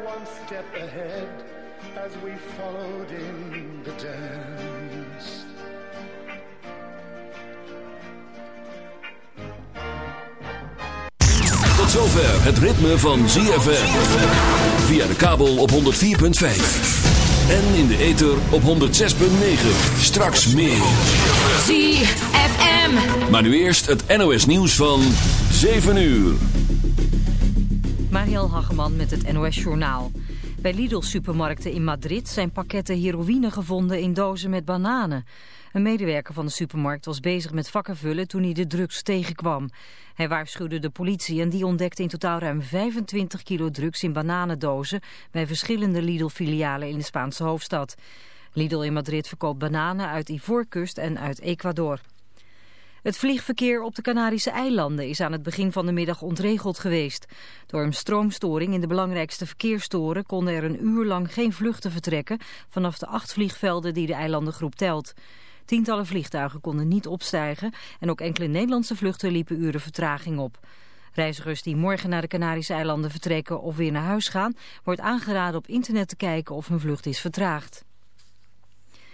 one step ahead as we followed in the dance. Tot zover het ritme van ZFM. Via de kabel op 104.5. En in de ether op 106.9. Straks meer. ZFM. Maar nu eerst het NOS nieuws van 7 uur. Met het NOS Journaal. Bij Lidl-supermarkten in Madrid zijn pakketten heroïne gevonden in dozen met bananen. Een medewerker van de supermarkt was bezig met vakken vullen toen hij de drugs tegenkwam. Hij waarschuwde de politie en die ontdekte in totaal ruim 25 kilo drugs in bananendozen bij verschillende Lidl-filialen in de Spaanse hoofdstad. Lidl in Madrid verkoopt bananen uit Ivoorkust en uit Ecuador. Het vliegverkeer op de Canarische eilanden is aan het begin van de middag ontregeld geweest. Door een stroomstoring in de belangrijkste verkeerstoren konden er een uur lang geen vluchten vertrekken vanaf de acht vliegvelden die de eilandengroep telt. Tientallen vliegtuigen konden niet opstijgen en ook enkele Nederlandse vluchten liepen uren vertraging op. Reizigers die morgen naar de Canarische eilanden vertrekken of weer naar huis gaan, wordt aangeraden op internet te kijken of hun vlucht is vertraagd.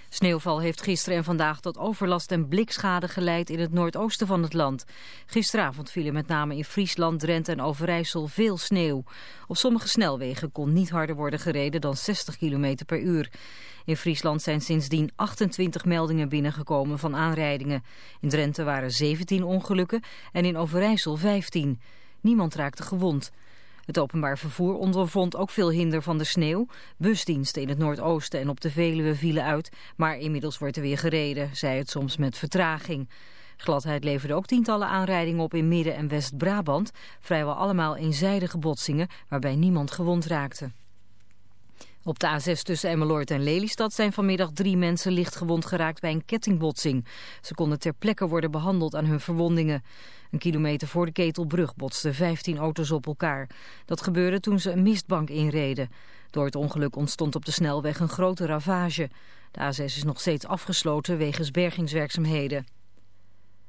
Sneeuwval heeft gisteren en vandaag tot overlast en blikschade geleid in het noordoosten van het land. Gisteravond vielen met name in Friesland, Drenthe en Overijssel veel sneeuw. Op sommige snelwegen kon niet harder worden gereden dan 60 km per uur. In Friesland zijn sindsdien 28 meldingen binnengekomen van aanrijdingen. In Drenthe waren 17 ongelukken en in Overijssel 15. Niemand raakte gewond. Het openbaar vervoer ondervond ook veel hinder van de sneeuw. Busdiensten in het Noordoosten en op de Veluwe vielen uit, maar inmiddels wordt er weer gereden, zei het soms met vertraging. Gladheid leverde ook tientallen aanrijdingen op in Midden- en West-Brabant, vrijwel allemaal eenzijdige botsingen waarbij niemand gewond raakte. Op de A6 tussen Emmeloord en Lelystad zijn vanmiddag drie mensen licht gewond geraakt bij een kettingbotsing. Ze konden ter plekke worden behandeld aan hun verwondingen. Een kilometer voor de Ketelbrug botsten 15 auto's op elkaar. Dat gebeurde toen ze een mistbank inreden. Door het ongeluk ontstond op de snelweg een grote ravage. De A6 is nog steeds afgesloten wegens bergingswerkzaamheden.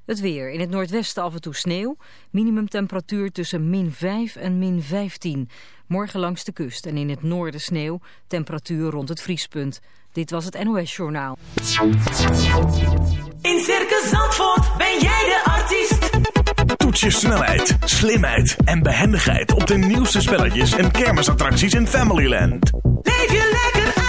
Het weer. In het noordwesten af en toe sneeuw. Minimumtemperatuur tussen min 5 en min 15. Morgen langs de kust en in het noorden sneeuw. Temperatuur rond het vriespunt. Dit was het NOS Journaal. In Circus Zandvoort ben jij de artiest. Toets je snelheid, slimheid en behendigheid op de nieuwste spelletjes en kermisattracties in Familyland. Leef je lekker uit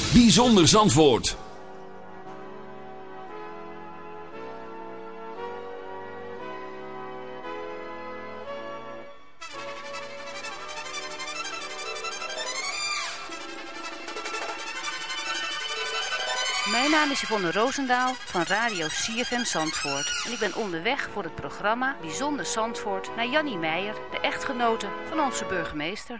Bijzonder Zandvoort. Mijn naam is Yvonne Roosendaal van Radio CFM Zandvoort. En ik ben onderweg voor het programma Bijzonder Zandvoort naar Jannie Meijer, de echtgenote van onze burgemeester.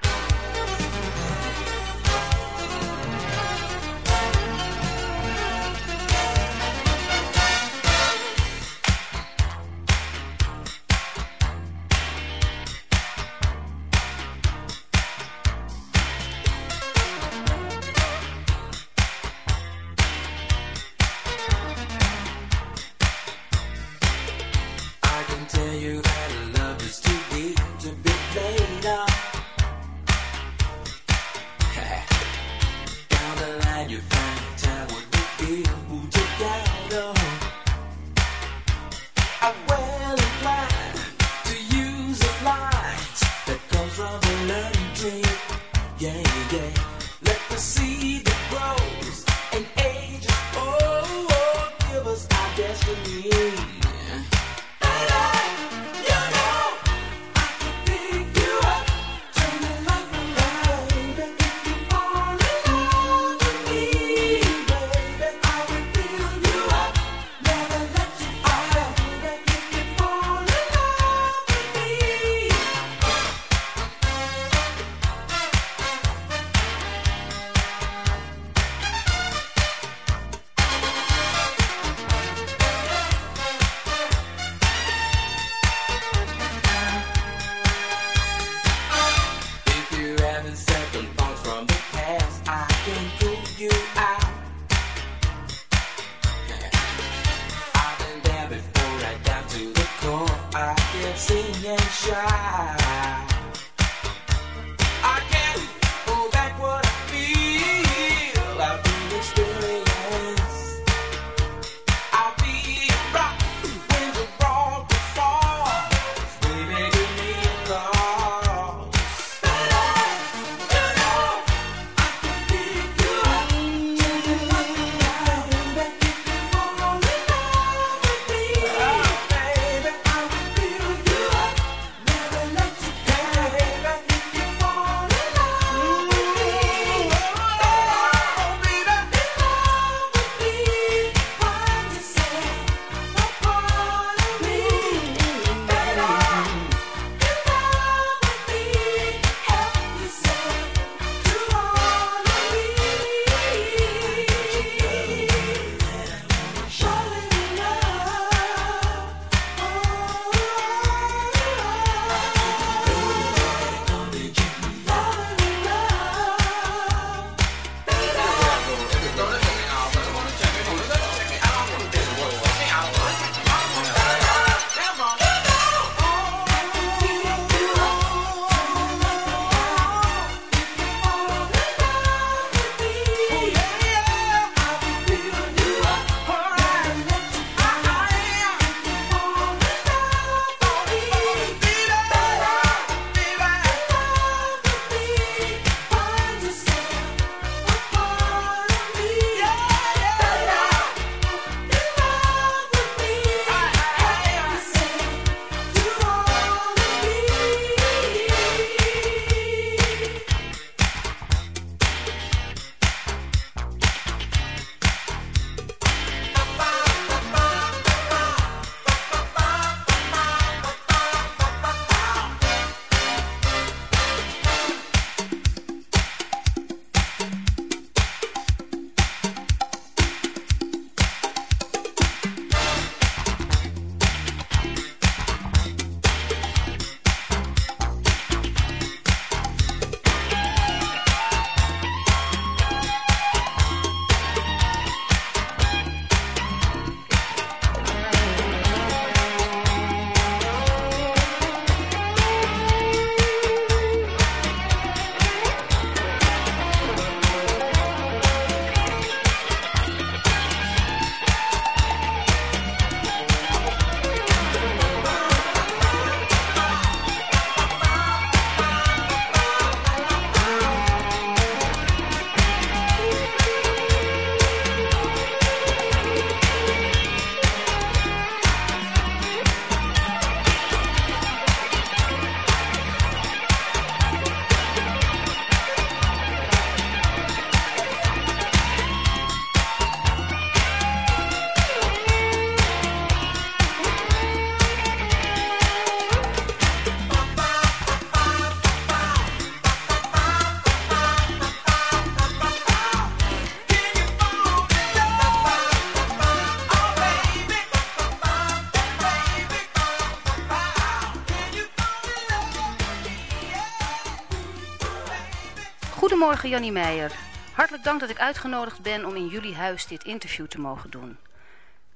Goedemorgen Jannie Meijer. Hartelijk dank dat ik uitgenodigd ben om in jullie huis dit interview te mogen doen.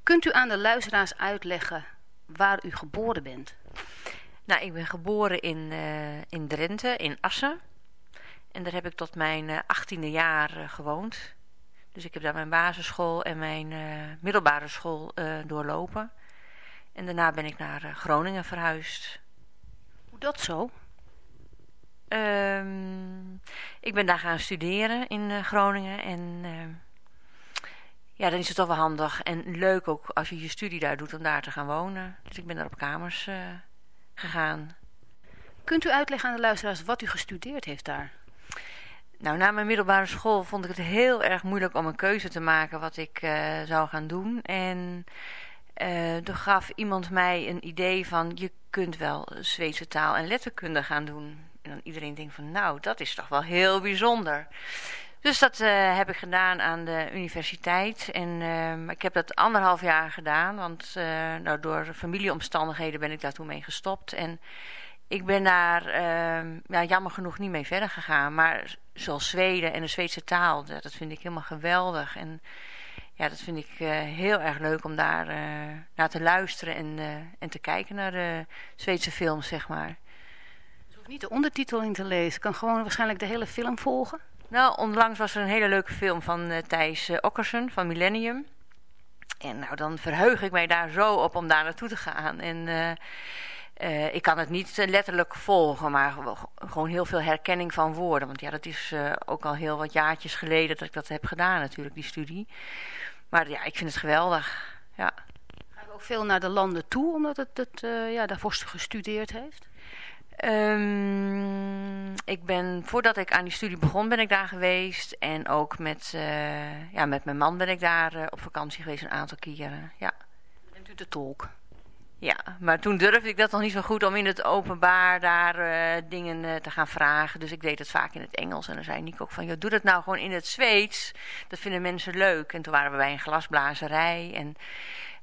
Kunt u aan de luisteraars uitleggen waar u geboren bent? Nou, ik ben geboren in, uh, in Drenthe, in Assen. En daar heb ik tot mijn uh, achttiende jaar uh, gewoond. Dus ik heb daar mijn basisschool en mijn middelbare school doorlopen. En daarna ben ik naar Groningen verhuisd. Hoe dat zo? Um, ik ben daar gaan studeren in Groningen. En ja, dan is het toch wel handig en leuk ook als je je studie daar doet om daar te gaan wonen. Dus ik ben daar op kamers gegaan. Kunt u uitleggen aan de luisteraars wat u gestudeerd heeft daar? Nou, na mijn middelbare school vond ik het heel erg moeilijk om een keuze te maken wat ik uh, zou gaan doen. En uh, toen gaf iemand mij een idee van, je kunt wel Zweedse taal en letterkunde gaan doen. En dan iedereen denkt van, nou, dat is toch wel heel bijzonder. Dus dat uh, heb ik gedaan aan de universiteit. En uh, ik heb dat anderhalf jaar gedaan. Want uh, nou, door familieomstandigheden ben ik daar toen mee gestopt. En ik ben daar ehm, ja, jammer genoeg niet mee verder gegaan. Maar zoals Zweden en de Zweedse taal, dat, vind ik helemaal geweldig. En ja, dat vind ik heel erg leuk om daar naar te luisteren en, en te kijken naar de Zweedse films, zeg maar. Hoeft niet de ondertitel in te lezen. Je kan gewoon waarschijnlijk de hele film volgen. Nou, onlangs was er een hele leuke film van uh, Thijs uh, Okkersen van Millennium. En nou, dan verheug ik mij daar zo op om daar naartoe te gaan. En uh, ik kan het niet letterlijk volgen, maar gewoon heel veel herkenning van woorden. Want ja, dat is ook al heel wat jaartjes geleden dat ik dat heb gedaan natuurlijk, die studie. Maar ja, ik vind het geweldig, ja. Ga je ook veel naar de landen toe, omdat het, het ja, daarvoor gestudeerd heeft? Um, ik ben, voordat ik aan die studie begon, ben ik daar geweest. En ook met, uh, ja, met mijn man ben ik daar uh, op vakantie geweest een aantal keren. Ja. Bent u de tolk? Ja, maar toen durfde ik dat nog niet zo goed om in het openbaar daar uh, dingen te gaan vragen. Dus ik deed het vaak in het Engels. En dan zei Nico ook van, joh, doe dat nou gewoon in het Zweeds. Dat vinden mensen leuk. En toen waren we bij een glasblazerij en...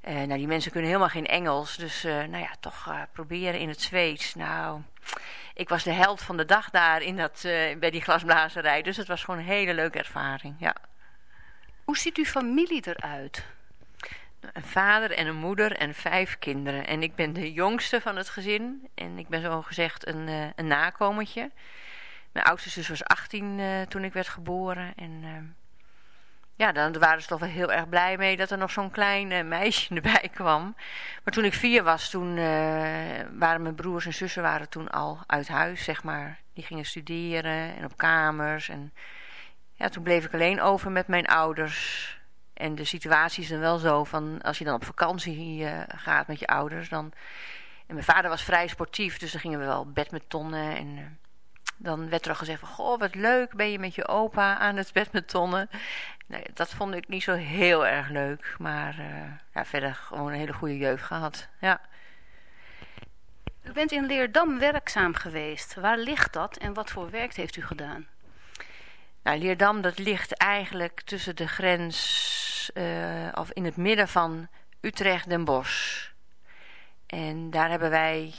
Nou, die mensen kunnen helemaal geen Engels. Dus nou ja, toch proberen in het Zweeds. Nou, ik was de held van de dag daar in dat, bij die glasblazerij. Dus het was gewoon een hele leuke ervaring, ja. Hoe ziet uw familie eruit? Een vader en een moeder en vijf kinderen. En ik ben de jongste van het gezin. En ik ben zo gezegd een, een nakomertje. Mijn oudste zus was 18 toen ik werd geboren. En ja, dan waren ze toch wel heel erg blij mee dat er nog zo'n klein uh, meisje erbij kwam. Maar toen ik vier was, toen uh, waren mijn broers en zussen waren toen al uit huis, zeg maar. Die gingen studeren en op kamers. En ja, toen bleef ik alleen over met mijn ouders. En de situatie is dan wel zo van, als je dan op vakantie uh, gaat met je ouders, dan... En mijn vader was vrij sportief, dus dan gingen we wel badmintonnen en dan werd er al gezegd van, goh, wat leuk, ben je met je opa aan het badmintonnen. Nee, dat vond ik niet zo heel erg leuk, maar uh, ja, verder gewoon een hele goede jeugd gehad, ja. U bent in Leerdam werkzaam geweest. Waar ligt dat en wat voor werk heeft u gedaan? Nou, Leerdam, dat ligt eigenlijk tussen de grens, uh, of in het midden van Utrecht en Bosch. En daar hebben wij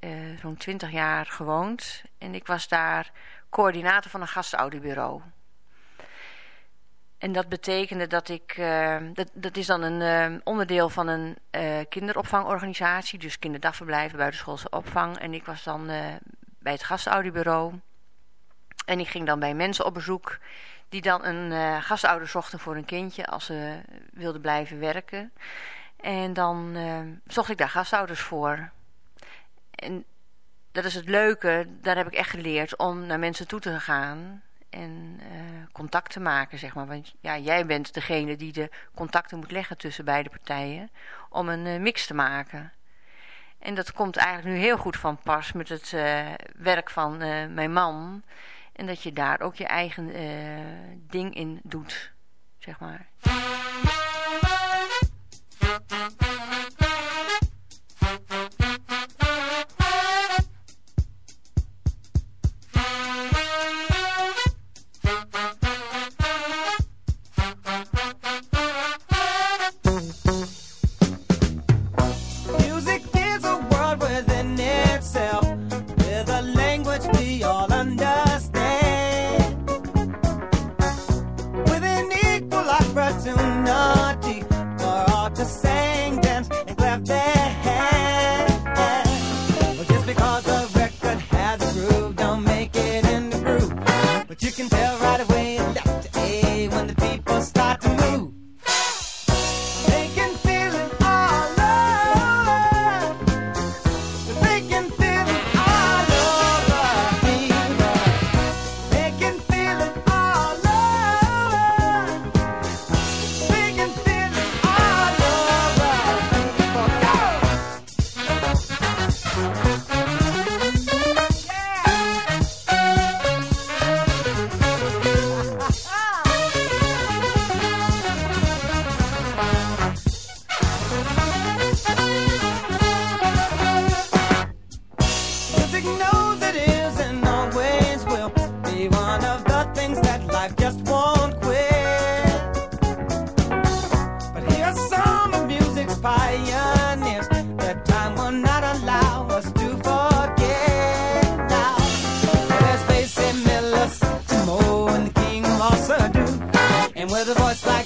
uh, zo'n twintig jaar gewoond. En ik was daar coördinator van een gastouderbureau. En dat betekende dat ik, uh, dat, dat is dan een uh, onderdeel van een kinderopvangorganisatie, dus kinderdagverblijven, buitenschoolse opvang. En ik was dan bij het gastouderbureau. En ik ging dan bij mensen op bezoek die dan een gastouder zochten voor een kindje als ze wilden blijven werken. En dan zocht ik daar gastouders voor. En dat is het leuke, daar heb ik echt geleerd om naar mensen toe te gaan en uh, contact te maken, zeg maar. Want ja, jij bent degene die de contacten moet leggen tussen beide partijen om een uh, mix te maken. En dat komt eigenlijk nu heel goed van pas met het uh, werk van mijn man. En dat je daar ook je eigen ding in doet, zeg maar. With a voice like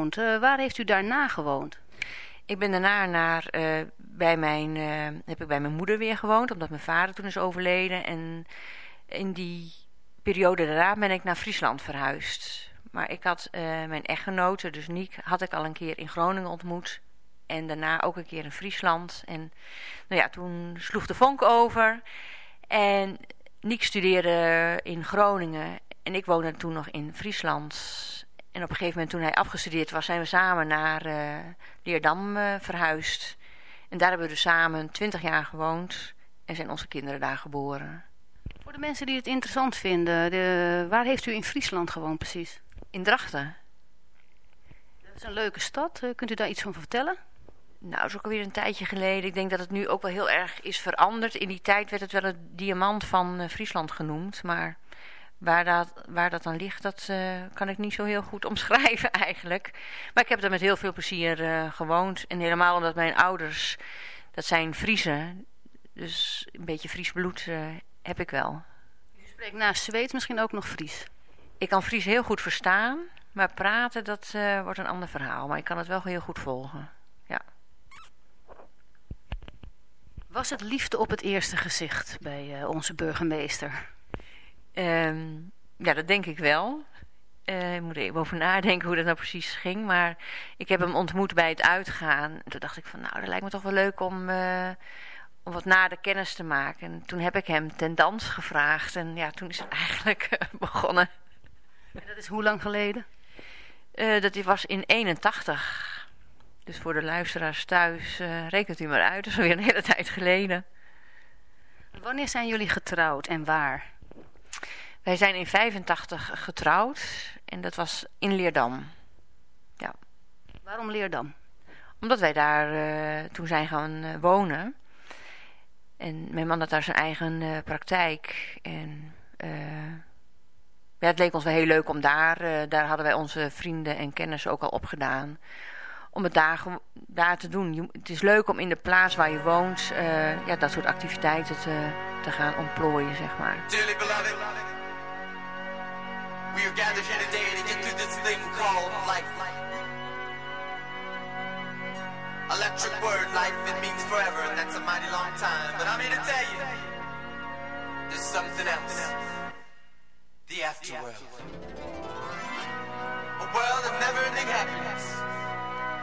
Eh, waar heeft u daarna gewoond? Ik ben daarna naar, eh, bij mijn, eh, heb ik bij mijn moeder weer gewoond, omdat mijn vader toen is overleden. En in die periode daarna ben ik naar Friesland verhuisd. Maar ik had eh, mijn echtgenote, dus Niek, had ik al een keer in Groningen ontmoet. En daarna ook een keer in Friesland. En nou ja, toen sloeg de vonk over. En Niek studeerde in Groningen. En ik woonde toen nog in Friesland. En op een gegeven moment toen hij afgestudeerd was, zijn we samen naar eh, Leerdam eh, verhuisd. En daar hebben we dus samen 20 jaar gewoond. En zijn onze kinderen daar geboren. Voor de mensen die het interessant vinden, de, waar heeft u in Friesland gewoond precies? In Drachten. Dat is een leuke stad. Eh, kunt u daar iets van vertellen? Nou, dat is ook alweer een tijdje geleden. Ik denk dat het nu ook wel heel erg is veranderd. In die tijd werd het wel het diamant van Friesland genoemd. Maar waar dat, waar dat dan ligt, dat eh, kan ik niet zo heel goed omschrijven eigenlijk. Maar ik heb daar met heel veel plezier eh, gewoond. En helemaal omdat mijn ouders, dat zijn Friesen. Dus een beetje Fries bloed eh, heb ik wel. U spreekt naast Zweeds misschien ook nog Fries. Ik kan Fries heel goed verstaan. Maar praten, dat wordt een ander verhaal. Maar ik kan het wel heel goed volgen. Ja. Was het liefde op het eerste gezicht bij onze burgemeester? Ehm, ja, dat denk ik wel. Eh, ik moet even over nadenken hoe dat nou precies ging. Maar ik heb hem ontmoet bij het uitgaan. En toen dacht ik van, nou, dat lijkt me toch wel leuk om, eh, om wat nader kennis te maken. En toen heb ik hem ten dans gevraagd. En ja, toen is het eigenlijk begonnen. En dat is hoe lang geleden? Eh, dat was in 81. Dus voor de luisteraars thuis, rekent u maar uit. Dat is alweer een hele tijd geleden. Wanneer zijn jullie getrouwd en waar? Wij zijn in 85 getrouwd. En dat was in Leerdam. Ja. Waarom Leerdam? Omdat wij daar eh, toen zijn gaan eh, wonen. En mijn man had daar zijn eigen eh, praktijk. En ja, het leek ons wel heel leuk om daar... daar hadden wij onze vrienden en kennissen ook al opgedaan. Om het daar, daar te doen. Het is leuk om in de plaats waar je woont... eh, ja, dat soort activiteiten te, te gaan ontplooien, zeg maar. We are gathered here today to get through this thing called life. Electric word, life, it means forever, and that's a mighty long time. But I'm here to tell you, there's something else. The afterworld. A world of never-ending happiness.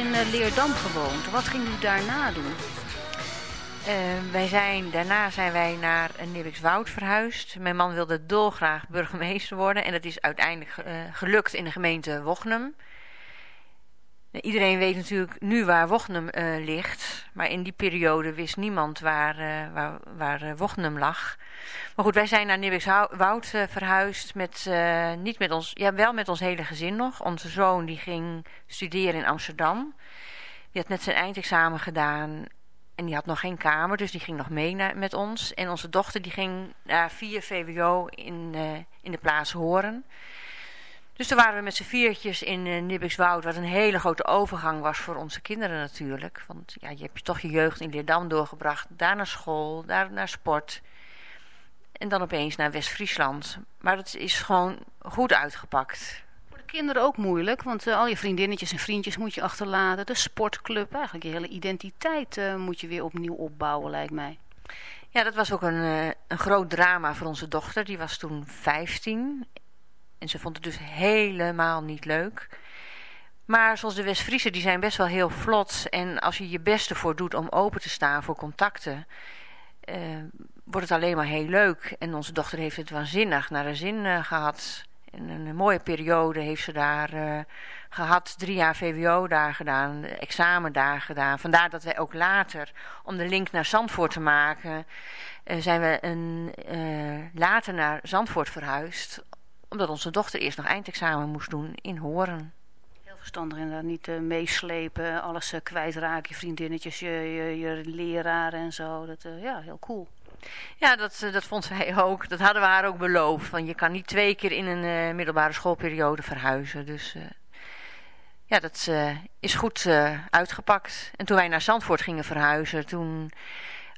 In eh, Leerdam gewoond. Wat ging u daarna doen? Eh, wij zijn, daarna zijn wij naar uh, Nibbikswoud verhuisd. Mijn man wilde dolgraag burgemeester worden. En dat is uiteindelijk eh, gelukt in de gemeente Wochnum. Nou, Iedereen weet natuurlijk nu waar Wochnum eh, ligt. Maar in die periode wist niemand waar, eh, waar, waar eh, Wochnum lag. Maar goed, wij zijn naar Nibbikswoud verhuisd. Met, niet met ons, ja, wel met ons hele gezin nog. Onze zoon die ging studeren in Amsterdam. Die had net zijn eindexamen gedaan. En die had nog geen kamer, dus die ging nog mee naar, met ons. En onze dochter die ging naar 4 VWO in, in de plaats Horen. Dus toen waren we met z'n viertjes in uh, Nibbikswoud, wat een hele grote overgang was voor onze kinderen natuurlijk. Want ja, je hebt toch je jeugd in Leerdam doorgebracht, daar naar school, daar naar sport. En dan opeens naar West-Friesland. Maar dat is gewoon goed uitgepakt. Voor de kinderen ook moeilijk, want eh, al je vriendinnetjes en vriendjes moet je achterlaten. De sportclub, eigenlijk je hele identiteit eh, moet je weer opnieuw opbouwen, lijkt mij. Ja, dat was ook een, eh, een groot drama voor onze dochter. Die was toen 15. En ze vond het dus helemaal niet leuk. Maar zoals de West-Friesen, die zijn best wel heel vlot. En als je je best ervoor doet om open te staan voor contacten... eh, wordt het alleen maar heel leuk. En onze dochter heeft het waanzinnig naar de zin eh, gehad. En een mooie periode heeft ze daar eh, gehad. Drie jaar VWO daar gedaan, examen daar gedaan. Vandaar dat wij ook later, om de link naar Zandvoort te maken... zijn we een, later naar Zandvoort verhuisd. Omdat onze dochter eerst nog eindexamen moest doen in Horen. Heel verstandig inderdaad, niet eh, meeslepen, alles uh, kwijtraken, je vriendinnetjes, je, je, je leraar en zo. Dat, uh, ja, heel cool. Ja, dat, dat vond wij ook. Dat hadden we haar ook beloofd. Want je kan niet twee keer in een middelbare schoolperiode verhuizen. Dus ja, dat uh, is goed uitgepakt. En toen wij naar Zandvoort gingen verhuizen, toen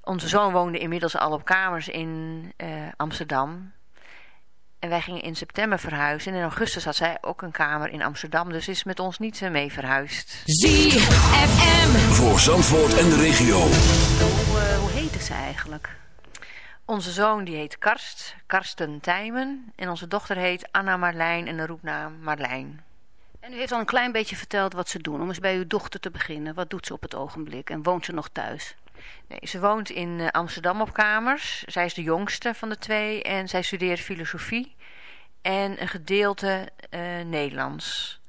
Onze zoon woonde inmiddels al op kamers in eh, Amsterdam. En wij gingen in september verhuizen. En in augustus had zij ook een kamer in Amsterdam. Dus is met ons niet mee verhuisd. ZFM. Voor Zandvoort en de regio. Hoe, eh, hoe heette ze eigenlijk? Onze zoon die heet Karst, Karsten Tijmen. En onze dochter heet Anna Marlijn en de roepnaam Marlijn. En u heeft al een klein beetje verteld wat ze doen. Om eens bij uw dochter te beginnen. Wat doet ze op het ogenblik? En woont ze nog thuis? Nee, ze woont in eh, Amsterdam op kamers. Zij is de jongste van de twee en zij studeert filosofie en een gedeelte eh, Nederlands.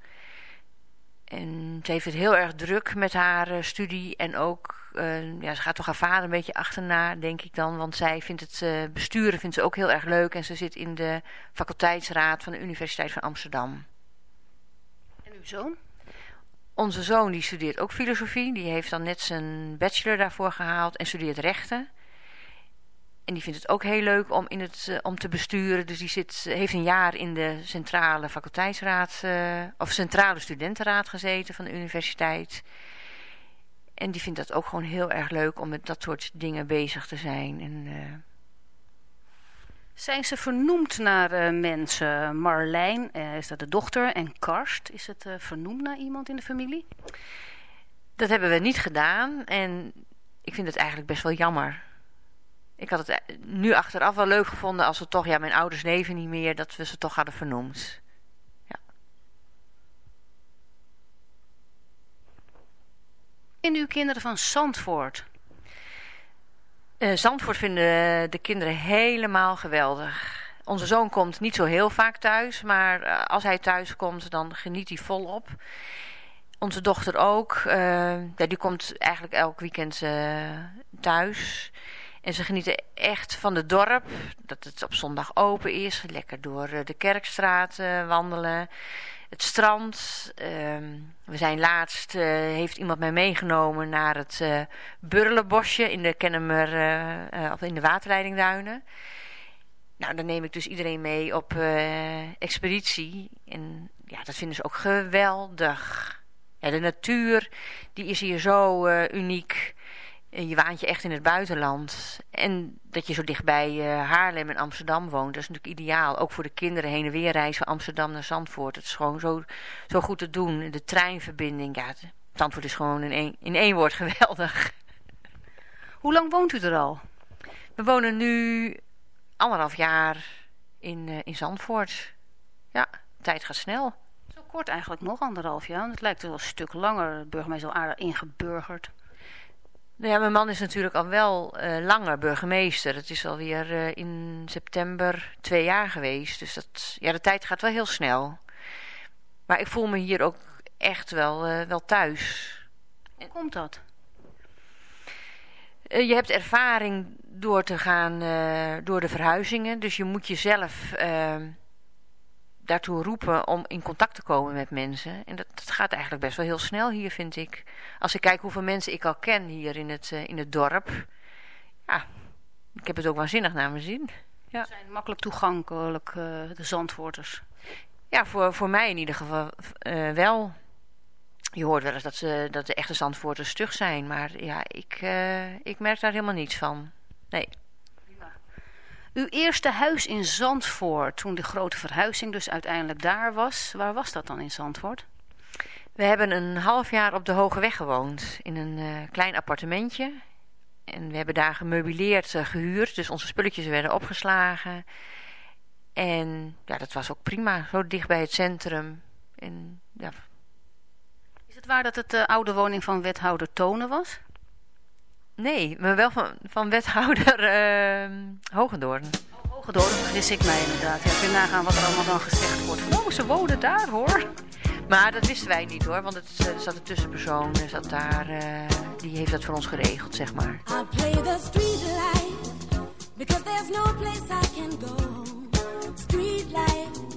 En ze heeft het heel erg druk met haar eh, studie en ook, ja, ze gaat toch haar vader een beetje achterna, denk ik dan. Want zij vindt het besturen vindt ze ook heel erg leuk en ze zit in de faculteitsraad van de Universiteit van Amsterdam. En uw zoon? Onze zoon die studeert ook filosofie. Die heeft dan net zijn bachelor daarvoor gehaald en studeert rechten. En die vindt het ook heel leuk om, in het, eh, om te besturen. Dus die zit, heeft een jaar in de centrale faculteitsraad eh, of centrale studentenraad gezeten van de universiteit. En die vindt dat ook gewoon heel erg leuk om met dat soort dingen bezig te zijn. En, eh, Zijn ze vernoemd naar eh, mensen? Marlijn, eh, is dat de dochter? En Karst, is het eh, vernoemd naar iemand in de familie? dat hebben we niet gedaan. En ik vind het eigenlijk best wel jammer. Ik had het nu achteraf wel leuk gevonden als we toch, ja, mijn ouders leven niet meer, dat we ze toch hadden vernoemd. En uw kinderen van Zandvoort? Eh, Zandvoort vinden de kinderen helemaal geweldig. Onze zoon komt niet zo heel vaak thuis, maar eh, als hij thuis komt, dan geniet hij volop. Onze dochter ook. eh, ja, die komt eigenlijk elk weekend thuis. En ze genieten echt van het dorp. Dat het op zondag open is. Lekker door de kerkstraat wandelen. Het strand. Ehm, we zijn laatst, eh, heeft iemand mij meegenomen naar het eh Burlerbosje in de Kennemer, eh, of in de waterleidingduinen. Nou, dan neem ik dus iedereen mee op expeditie. En ja, dat vinden ze ook geweldig. De natuur, die is hier zo uniek. En je waant je echt in het buitenland. En dat je zo dichtbij eh, Haarlem en Amsterdam woont, dat is natuurlijk ideaal. Ook voor de kinderen heen en weer reizen van Amsterdam naar Zandvoort. Het is gewoon zo, zo goed te doen. De treinverbinding, ja, Zandvoort is gewoon in één, in één woord geweldig. Hoe lang woont u er al? We wonen nu anderhalf jaar in, eh, in Zandvoort. Ja, de tijd gaat snel. Zo kort eigenlijk nog, anderhalf jaar. Het lijkt wel een stuk langer. De burgemeester is al aardig ingeburgerd. Nou ja, mijn man is natuurlijk al wel eh, langer burgemeester. Het is alweer eh in september twee jaar geweest. Dus dat, ja, de tijd gaat wel heel snel. Maar ik voel me hier ook echt wel, eh, wel thuis. Hoe komt dat? Je hebt ervaring door te gaan door de verhuizingen. Dus je moet jezelf eh, daartoe roepen om in contact te komen met mensen. En dat, dat gaat eigenlijk best wel heel snel hier, vind ik. Als ik kijk hoeveel mensen ik al ken hier in het, eh, in het dorp. Ja, ik heb het ook waanzinnig naar mijn zin. Ja. Ze zijn makkelijk toegankelijk, eh, de Zandvoorters. Ja, voor, voor mij in ieder geval eh, wel. Je hoort wel eens dat, ze, dat de echte Zandvoorters stug zijn. Maar ja, ik, ik merk daar helemaal niets van. Nee. Uw eerste huis in Zandvoort, toen de grote verhuizing dus uiteindelijk daar was. Waar was dat dan in Zandvoort? We hebben een half jaar op de Hoge Weg gewoond. In een eh, klein appartementje. En we hebben daar gemeubileerd eh, gehuurd. Dus onze spulletjes werden opgeslagen. En ja, dat was ook prima. Zo dicht bij het centrum. En ja, Is het waar dat het de oude woning van wethouder Tonen was? Nee, maar wel van, van wethouder eh Hogendoorn. Hogedoorn, vergis ik mij inderdaad. Ja, kun je nagaan wat er allemaal dan gezegd wordt. Van, oh, ze wonen daar hoor. Maar dat wisten wij niet hoor. Want het, er zat een tussenpersoon. Er zat daar, eh, die heeft dat voor ons geregeld, zeg maar. I play the street life because there's no place I can go. Street life,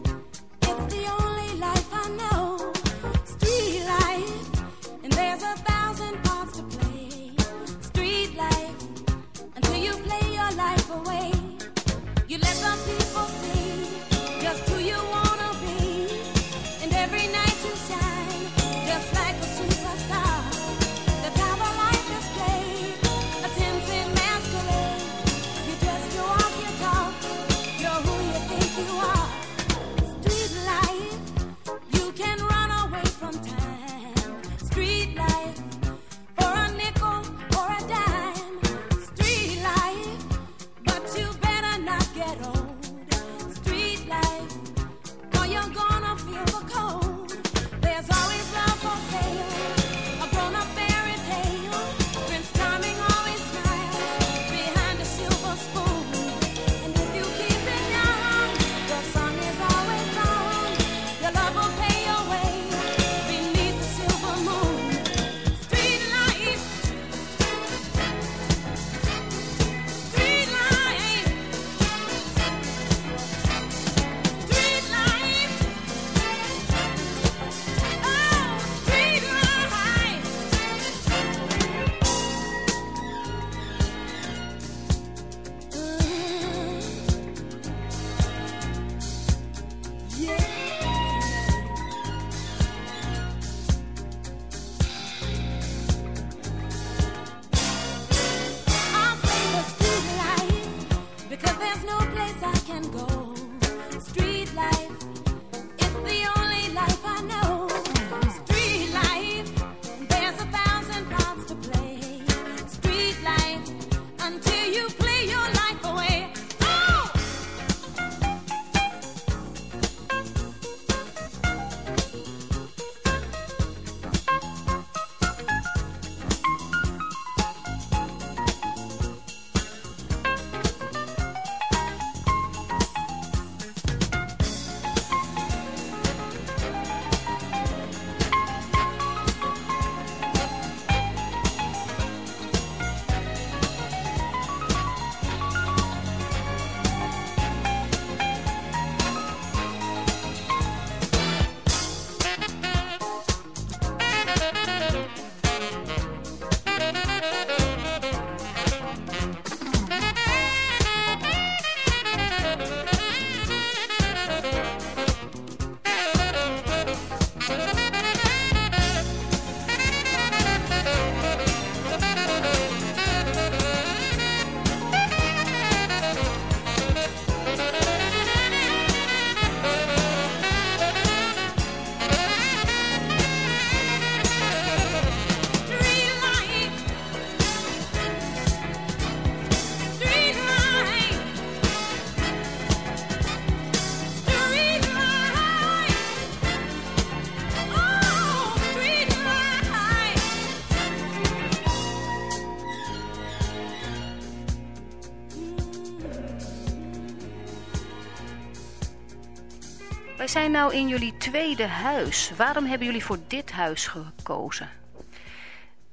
zijn nou in jullie tweede huis. Waarom hebben jullie voor dit huis gekozen?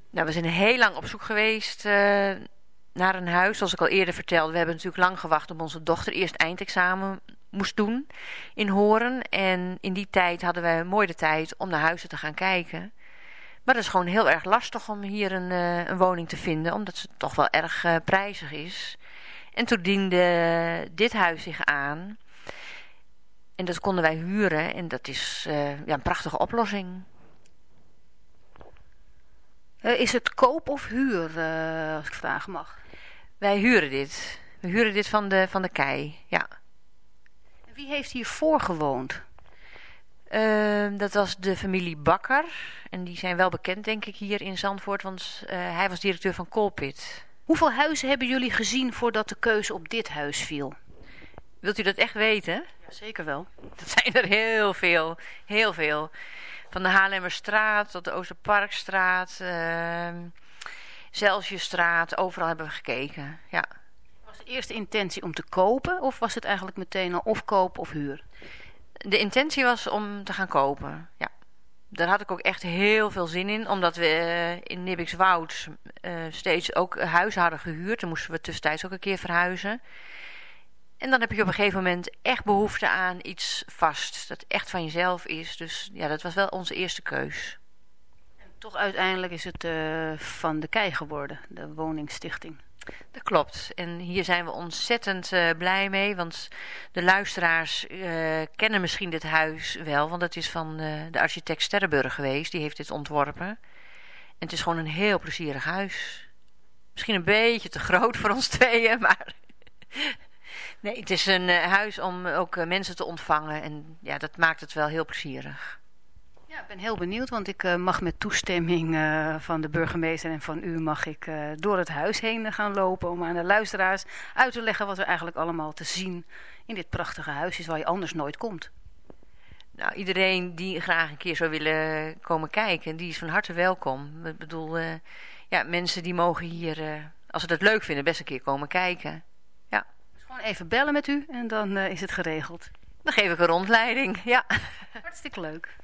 Nou, we zijn heel lang op zoek geweest eh, naar een huis. Zoals ik al eerder vertelde, we hebben natuurlijk lang gewacht op onze dochter eerst eindexamen moest doen in Horen. En in die tijd hadden we mooi de tijd om naar huizen te gaan kijken. Maar het is gewoon heel erg lastig om hier een, eh, een woning te vinden, omdat ze toch wel erg eh, prijzig is. En toen diende dit huis zich aan. En dat konden wij huren en dat is eh, ja, een prachtige oplossing. Eh, is het koop of huur, eh, als ik vragen mag? Wij huren dit. We huren dit van de, van de kei, ja. En Wie heeft hiervoor gewoond? Ehm, dat was de familie Bakker. En die zijn wel bekend, denk ik, hier in Zandvoort. Want hij was directeur van Colpit. Hoeveel huizen hebben jullie gezien voordat de keuze op dit huis viel? Wilt u dat echt weten? Zeker wel. Dat zijn er heel veel. Heel veel. Van de Haarlemmerstraat tot de Oosterparkstraat. Zelsjestraat. Overal hebben we gekeken. Ja. Was de eerste intentie om te kopen of was het eigenlijk meteen al of koop of huur? De intentie was om te gaan kopen. Ja. Daar had ik ook echt heel veel zin in. Omdat we eh, in Nibbikswoud eh steeds ook huizen hadden gehuurd. Dan moesten we tussentijds ook een keer verhuizen. En dan heb je op een gegeven moment echt behoefte aan iets vast. Dat echt van jezelf is. Dus ja, dat was wel onze eerste keus. Toch uiteindelijk is het eh, van de Kei geworden, de woningstichting. Dat klopt. En hier zijn we ontzettend eh, blij mee. Want de luisteraars eh, kennen misschien dit huis wel. Want het is van de architect Sterrenburg geweest. Die heeft dit ontworpen. En het is gewoon een heel plezierig huis. Misschien een beetje te groot voor ons tweeën. Maar nee, het is een eh, huis om ook eh, mensen te ontvangen. En ja, dat maakt het wel heel plezierig. Ja, ik ben heel benieuwd, want ik eh, mag met toestemming van de burgemeester en van u mag ik door het huis heen gaan lopen om aan de luisteraars uit te leggen wat er eigenlijk allemaal te zien in dit prachtige huis is waar je anders nooit komt. Nou, iedereen die graag een keer zou willen komen kijken, die is van harte welkom. Ik bedoel, ja, mensen die mogen hier, als ze dat leuk vinden, best een keer komen kijken. Gewoon even bellen met u en dan eh, is het geregeld. dan geef ik een rondleiding. Ja. Hartstikke leuk.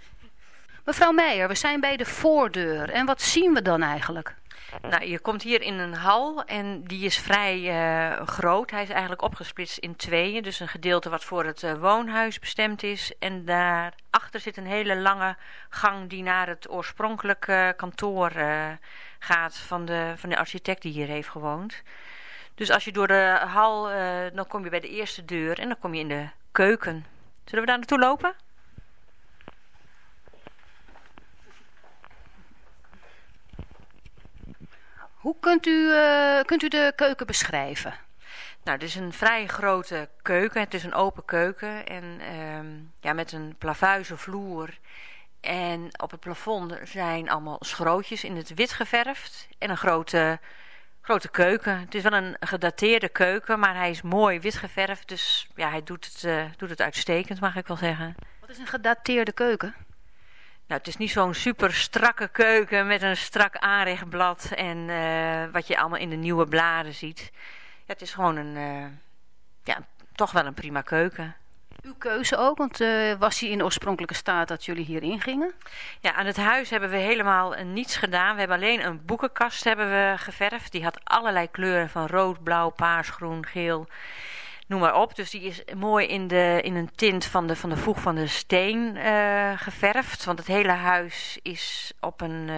Mevrouw Meijer, we zijn bij de voordeur en wat zien we dan eigenlijk? Nou, je komt hier in een hal en die is vrij eh, groot. Hij is eigenlijk opgesplitst in tweeën. Dus een gedeelte wat voor het eh, woonhuis bestemd is. En daarachter zit een hele lange gang die naar het oorspronkelijke kantoor gaat van de, van de architect die hier heeft gewoond. Dus als je door de hal, eh, dan kom je bij de eerste deur en dan kom je in de keuken. Zullen we daar naartoe lopen? Hoe kunt u, eh, kunt u de keuken beschrijven? Nou, het is een vrij grote keuken. Het is een open keuken en ehm, ja, met een plavuizen vloer. En op het plafond zijn allemaal schrootjes in het wit geverfd. En een grote, grote keuken. Het is wel een gedateerde keuken, maar hij is mooi wit geverfd. Dus ja, hij doet het, eh, doet het uitstekend, mag ik wel zeggen. Wat is een gedateerde keuken? Nou, het is niet zo'n super strakke keuken met een strak aanrechtblad en eh, wat je allemaal in de nieuwe bladen ziet. Ja, het is gewoon een, eh, ja, toch wel een prima keuken. Uw keuze ook, want eh, was hij in de oorspronkelijke staat dat jullie hier ingingen? Ja, aan het huis hebben we helemaal eh, niets gedaan. We hebben alleen een boekenkast hebben we geverfd. Die had allerlei kleuren van rood, blauw, paars, groen, geel. Noem maar op. Dus die is mooi in, de, in een tint van de, van de voeg van de steen eh, geverfd. Want het hele huis is op een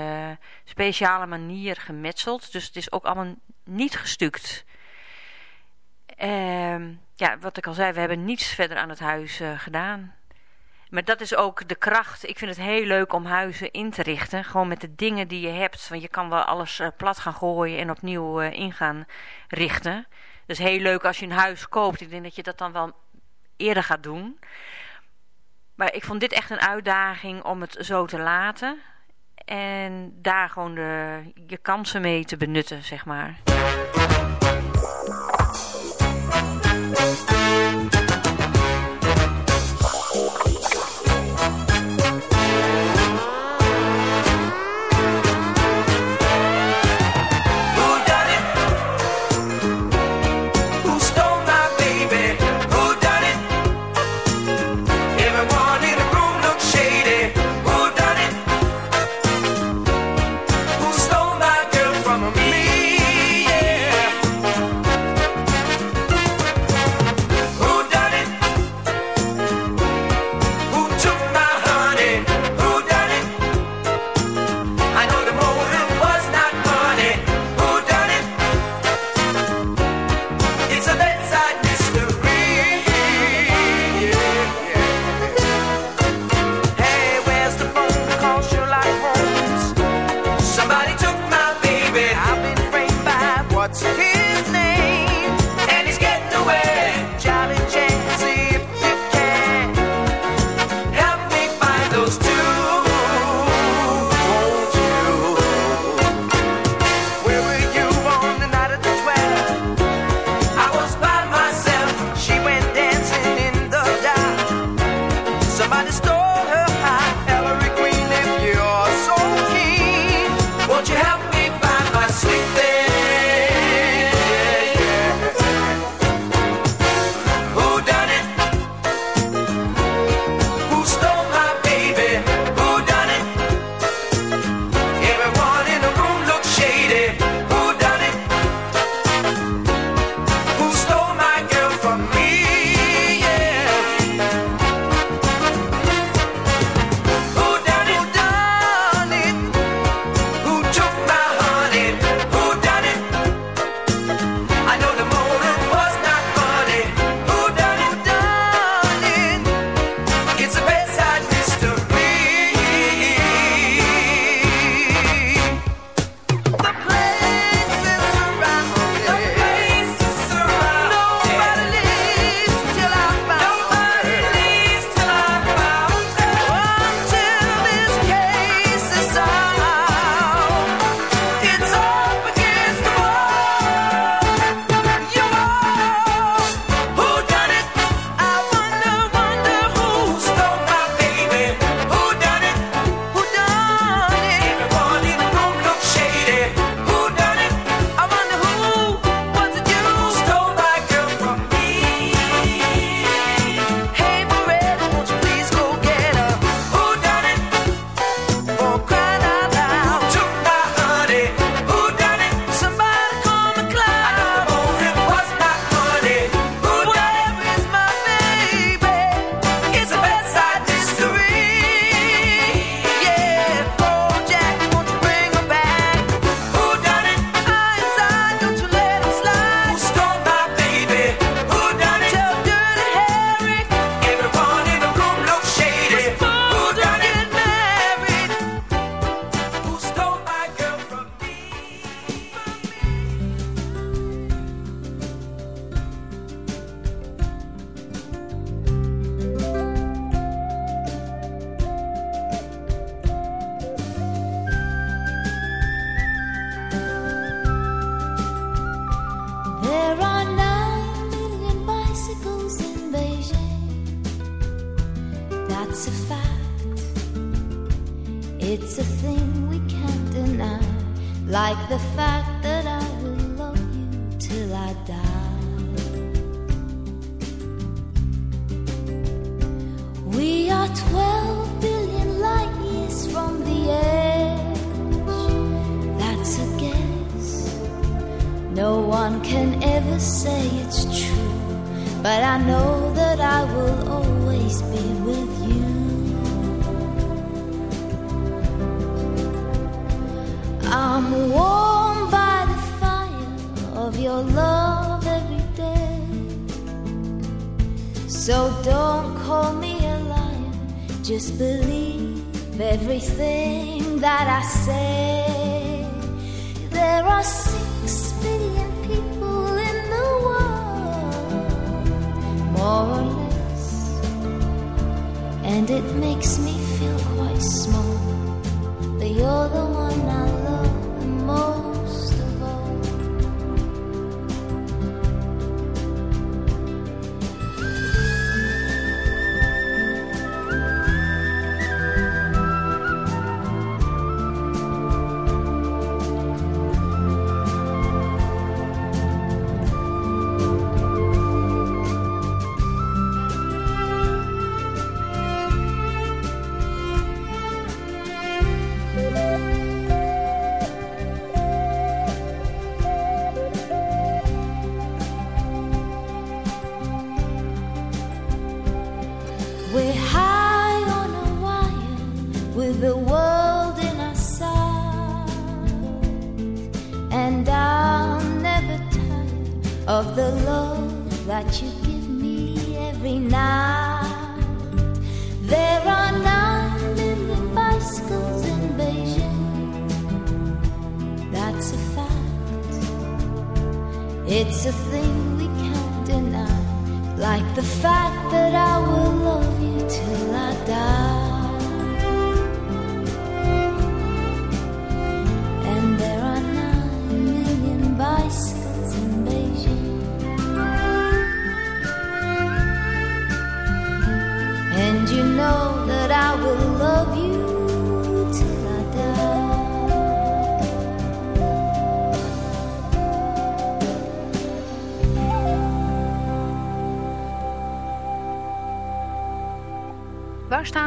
speciale manier gemetseld. Dus het is ook allemaal niet gestuukt. Ehm, ja, wat ik al zei, we hebben niets verder aan het huis eh, gedaan. Maar dat is ook de kracht. Ik vind het heel leuk om huizen in te richten. Gewoon met de dingen die je hebt. Want je kan wel alles eh, plat gaan gooien en opnieuw eh, in gaan richten. Dus heel leuk als je een huis koopt. Ik denk dat je dat dan wel eerder gaat doen. Maar ik vond dit echt een uitdaging om het zo te laten. En daar gewoon de, je kansen mee te benutten, zeg maar.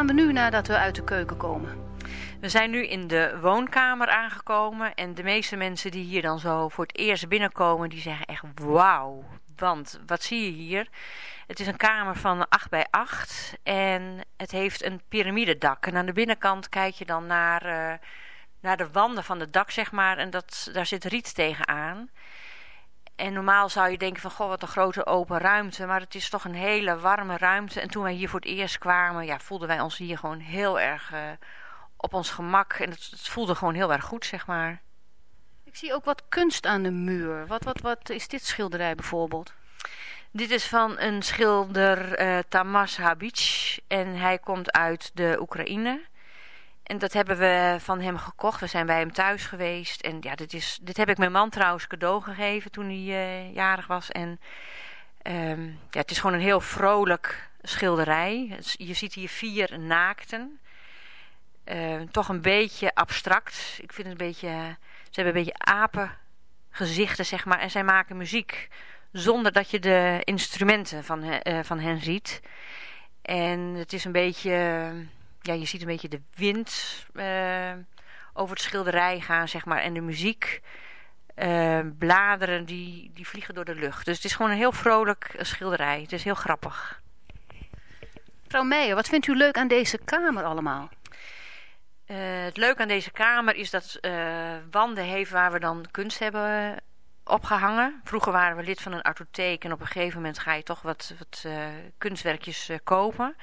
We nu nadat we uit de keuken komen? We zijn nu in de woonkamer aangekomen en de meeste mensen die hier dan zo voor het eerst binnenkomen, die zeggen echt wauw. Want wat zie je hier? Het is een kamer van 8 bij 8 en het heeft een piramidedak. En aan de binnenkant kijk je dan naar, eh, naar de wanden van het dak, zeg maar, en dat, daar zit riet tegenaan. En normaal zou je denken van, goh, wat een grote open ruimte. Maar het is toch een hele warme ruimte. En toen wij hier voor het eerst kwamen, ja, voelden wij ons hier gewoon heel erg eh, op ons gemak. En het, het voelde gewoon heel erg goed, zeg maar. Ik zie ook wat kunst aan de muur. Wat, wat, wat is dit schilderij bijvoorbeeld? Dit is van een schilder eh, Tamas Habic. En hij komt uit de Oekraïne. En dat hebben we van hem gekocht. We zijn bij hem thuis geweest. En ja, dit, is, dit heb ik mijn man trouwens cadeau gegeven toen hij eh, jarig was. En ehm, ja, het is gewoon een heel vrolijk schilderij. Je ziet hier vier naakten. Eh, toch een beetje abstract. Ik vind het een beetje... Ze hebben een beetje apengezichten, zeg maar. En zij maken muziek zonder dat je de instrumenten van, eh, van hen ziet. En het is een beetje... Ja, je ziet een beetje de wind eh, over het schilderij gaan, zeg maar. En de muziek. eh, bladeren die, die vliegen door de lucht. Dus het is gewoon een heel vrolijk eh, schilderij. Het is heel grappig. Mevrouw Meijer, wat vindt u leuk aan deze kamer allemaal? Het leuke aan deze kamer is dat wanden heeft waar we dan kunst hebben eh, opgehangen. Vroeger waren we lid van een artotheek en op een gegeven moment ga je toch wat, wat kunstwerkjes kopen.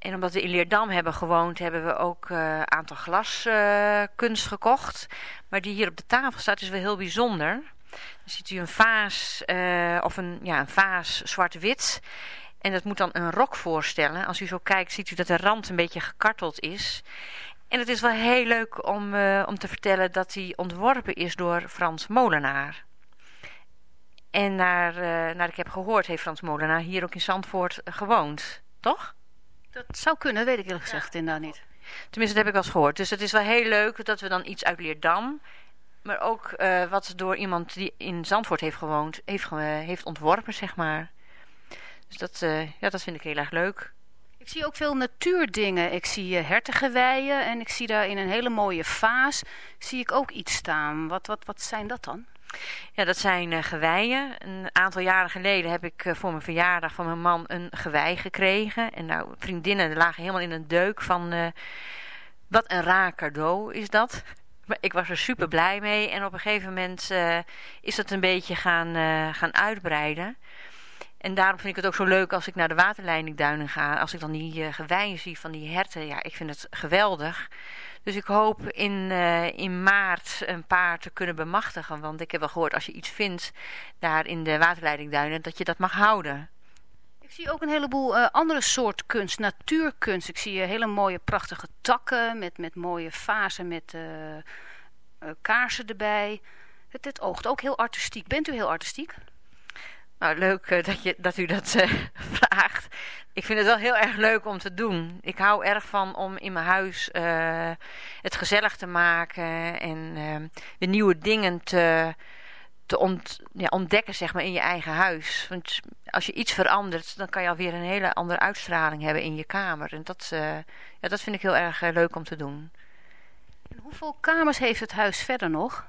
En omdat we in Leerdam hebben gewoond, hebben we ook een aantal glaskunst gekocht. Maar die hier op de tafel staat is wel heel bijzonder. Dan ziet u een vaas, eh, of een, ja, een vaas zwart-wit. En dat moet dan een rok voorstellen. Als u zo kijkt, ziet u dat de rand een beetje gekarteld is. En het is wel heel leuk om, eh, om te vertellen dat die ontworpen is door Frans Molenaar. En naar, eh, naar ik heb gehoord, heeft Frans Molenaar hier ook in Zandvoort eh, gewoond. Toch? Dat zou kunnen, weet ik eerlijk gezegd inderdaad niet. Tenminste, dat heb ik wel eens gehoord. Dus het is wel heel leuk dat we dan iets uit Leerdam... maar ook eh, wat door iemand die in Zandvoort heeft gewoond... heeft, heeft ontworpen, zeg maar. Dus dat, eh, ja, dat vind ik heel erg leuk. Ik zie ook veel natuurdingen. Ik zie uh, hertengeweien en ik zie daar in een hele mooie vaas zie ik ook iets staan. Wat, wat, wat zijn dat dan? Ja, dat zijn eh, geweien. Een aantal jaren geleden heb ik eh, voor mijn verjaardag van mijn man een gewei gekregen. En nou, vriendinnen lagen helemaal in een deuk van... eh, wat een raar cadeau is dat. Maar ik was er super blij mee. En op een gegeven moment is dat een beetje gaan, gaan uitbreiden. En daarom vind ik het ook zo leuk als ik naar de waterleidingduinen ga. Als ik dan die uh, geweien zie van die herten. Ja, ik vind het geweldig. Dus ik hoop in, uh, in maart een paar te kunnen bemachtigen. Want ik heb wel gehoord als je iets vindt daar in de waterleidingduinen. Dat je dat mag houden. Ik zie ook een heleboel uh, andere soort kunst, natuurkunst. Ik zie uh, hele mooie prachtige takken met, met mooie vazen met kaarsen erbij. Het, het oogt ook heel artistiek. Bent u heel artistiek? Nou, leuk uh, dat, je, dat u dat uh, vraagt. Ik vind het wel heel erg leuk om te doen. Ik hou erg van om in mijn huis uh, het gezellig te maken en de nieuwe dingen te, te ont, ja, ontdekken zeg maar, in je eigen huis. Want als je iets verandert, dan kan je alweer een hele andere uitstraling hebben in je kamer. En dat, ja, dat vind ik heel erg leuk om te doen. En hoeveel kamers heeft het huis verder nog?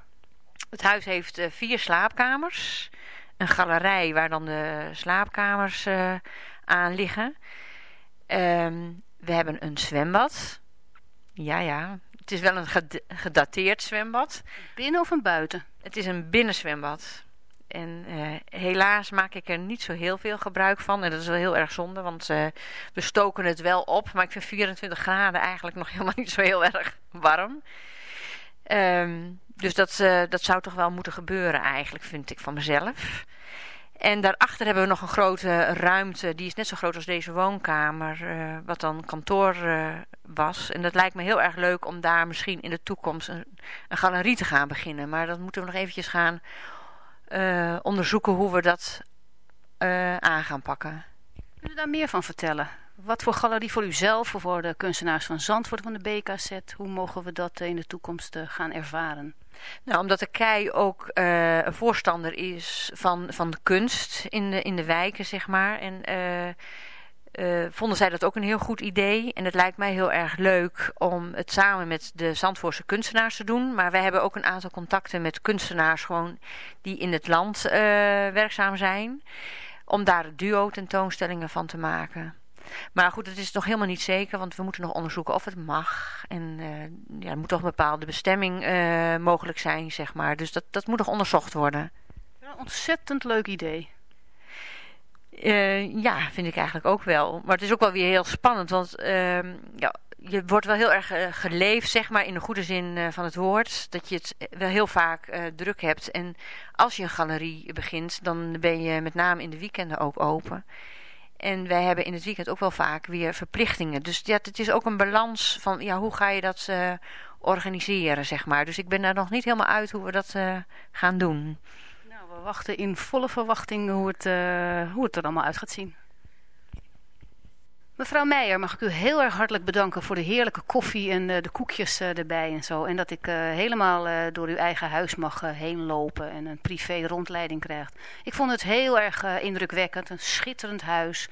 Het huis heeft vier slaapkamers een galerij waar dan de slaapkamers uh, aan liggen. Um, we hebben een zwembad. Ja, ja. Het is wel een gedateerd zwembad. Binnen of een buiten? Het is een binnenzwembad. En uh, helaas maak ik er niet zo heel veel gebruik van. En dat is wel heel erg zonde, want uh, we stoken het wel op. Maar ik vind 24 graden eigenlijk nog helemaal niet zo heel erg warm. Um, dus dat, uh, dat zou toch wel moeten gebeuren eigenlijk, vind ik van mezelf. En daarachter hebben we nog een grote ruimte. Die is net zo groot als deze woonkamer. Uh, wat dan kantoor uh, was. En dat lijkt me heel erg leuk om daar misschien in de toekomst een, een galerie te gaan beginnen. Maar dat moeten we nog eventjes gaan onderzoeken hoe we dat aan gaan pakken. Kun je daar meer van vertellen? Wat voor galerie voor uzelf voor de kunstenaars van Zandvoort van de BKZ? Hoe mogen we dat in de toekomst gaan ervaren? Nou, omdat de KEI ook uh, een voorstander is van, van de kunst in de, in de wijken, zeg maar. En vonden zij dat ook een heel goed idee. En het lijkt mij heel erg leuk om het samen met de Zandvoortse kunstenaars te doen. Maar wij hebben ook een aantal contacten met kunstenaars gewoon die in het land werkzaam zijn. Om daar duo tentoonstellingen van te maken. Maar goed, het is nog helemaal niet zeker, want we moeten nog onderzoeken of het mag. En uh, ja, er moet toch een bepaalde bestemming uh, mogelijk zijn, zeg maar. Dus dat, dat moet nog onderzocht worden. Ja, ontzettend leuk idee. Uh, ja, vind ik eigenlijk ook wel. Maar het is ook wel weer heel spannend, want ehm, ja, je wordt wel heel erg geleefd, zeg maar, in de goede zin van het woord. Dat je het wel heel vaak druk hebt. En als je een galerie begint, dan ben je met name in de weekenden ook open. En wij hebben in het weekend ook wel vaak weer verplichtingen. Dus ja, het is ook een balans van ja, hoe ga je dat uh, organiseren, zeg maar. Dus ik ben daar nog niet helemaal uit hoe we dat uh, gaan doen. Nou, we wachten in volle verwachting hoe het, uh, hoe het er allemaal uit gaat zien. Mevrouw Meijer, mag ik u heel erg hartelijk bedanken voor de heerlijke koffie en uh, de koekjes uh, erbij en zo. En dat ik uh, helemaal door uw eigen huis mag heen lopen en een privé rondleiding krijg. Ik vond het heel erg indrukwekkend, een schitterend huis.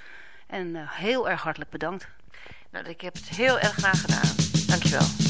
En heel erg hartelijk bedankt. Nou, ik heb het heel erg graag gedaan. Dankjewel.